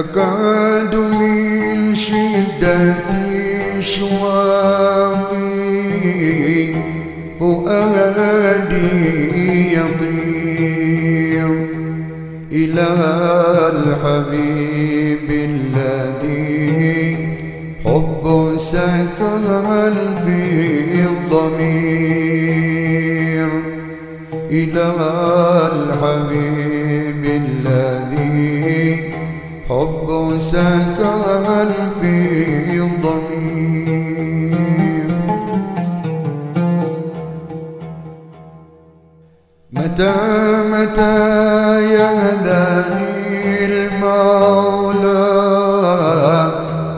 يكاد من شدة شواقي فؤادي يطير إلى الحبيب الذي حب سكن في الضمير إلى الحبيب متى متى يهداني المولى؟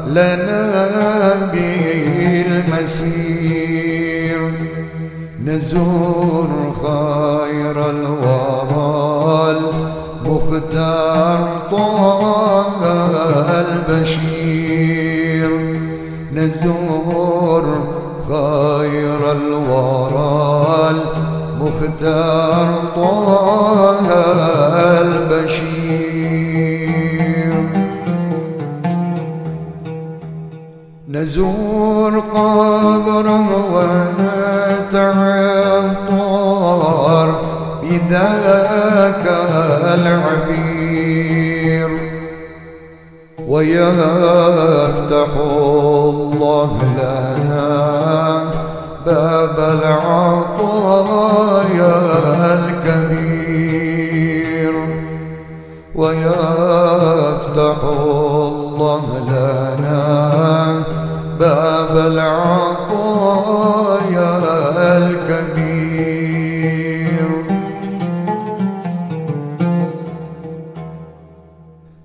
لنا به المسير نزور خير الورى المختار طه البشير. نزور خير الورى المختار طه البشير. نزور قبره ونتعطر بذاك العبير. ويفتح الله لنا باب العطايا باب العطايا الكبير.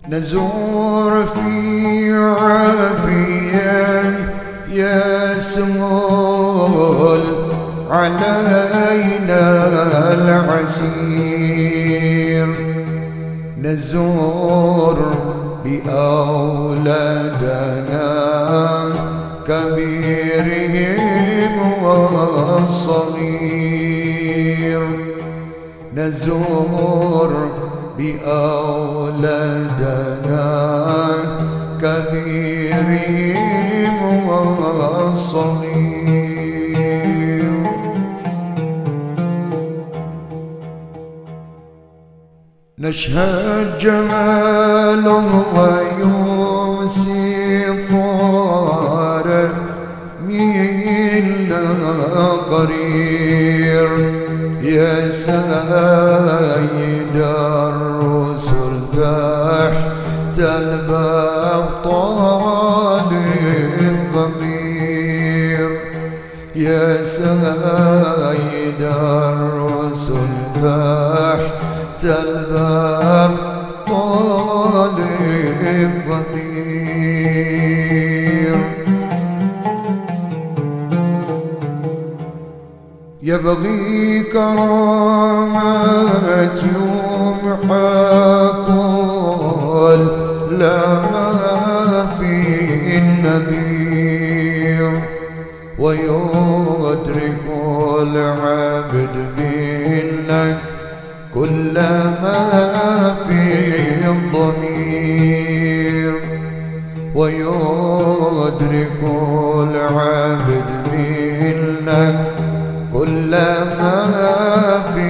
نزور في عافية يسمول علينا العسير. نزور بأولادنا كبيرهم والصغير. نزور بأولادنا كبيرهم والصغير. نشهد جماله ويمسي الباب طالب فقير يا سيد الرسل تحت الباب طالب فقير يبغي كرامات يمحى كل في النذير ويدرك العبد منك كل ما في الضمير ويدرك العبد منك كل ما في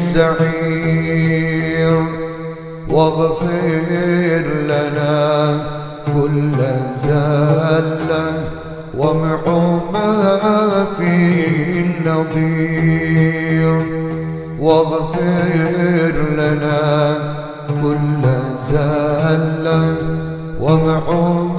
السعير واغفر لنا كل زلة وامحو ما فيه النظير. واغفر لنا كل زلة وامحو